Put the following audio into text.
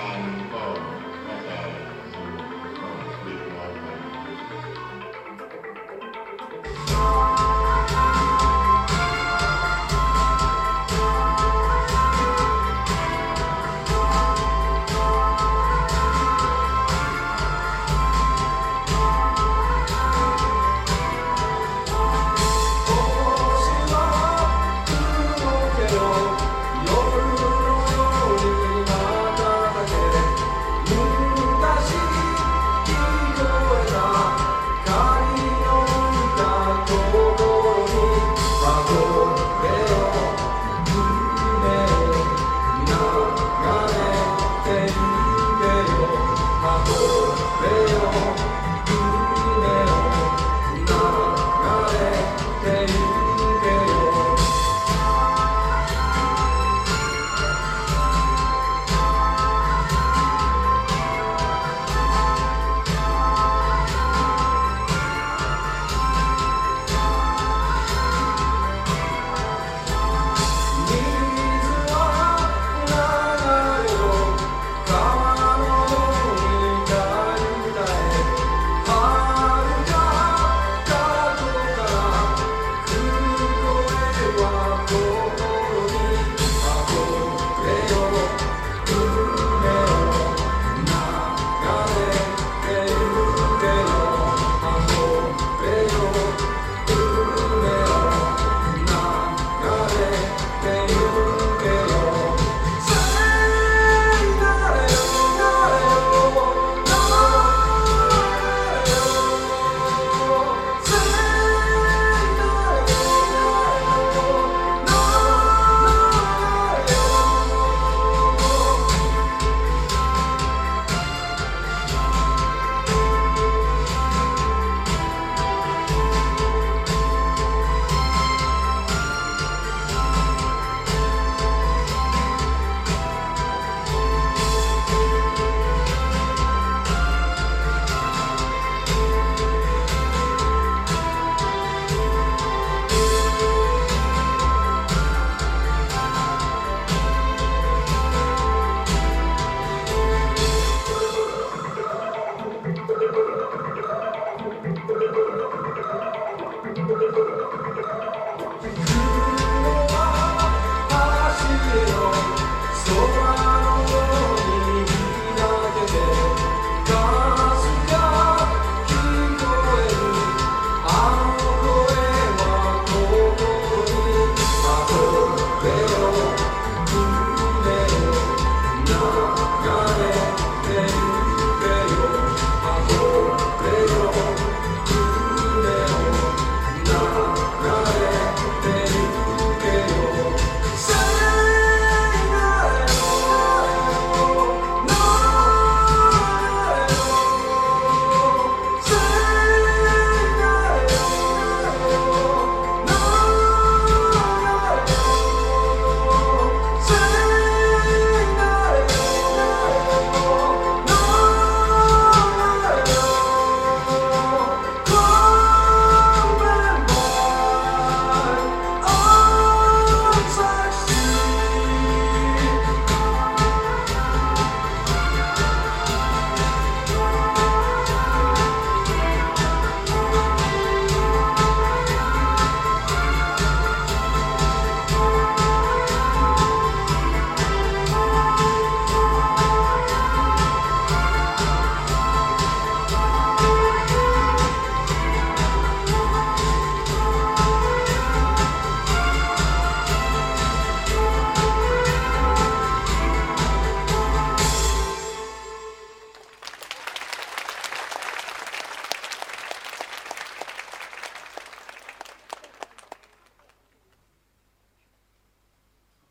God is.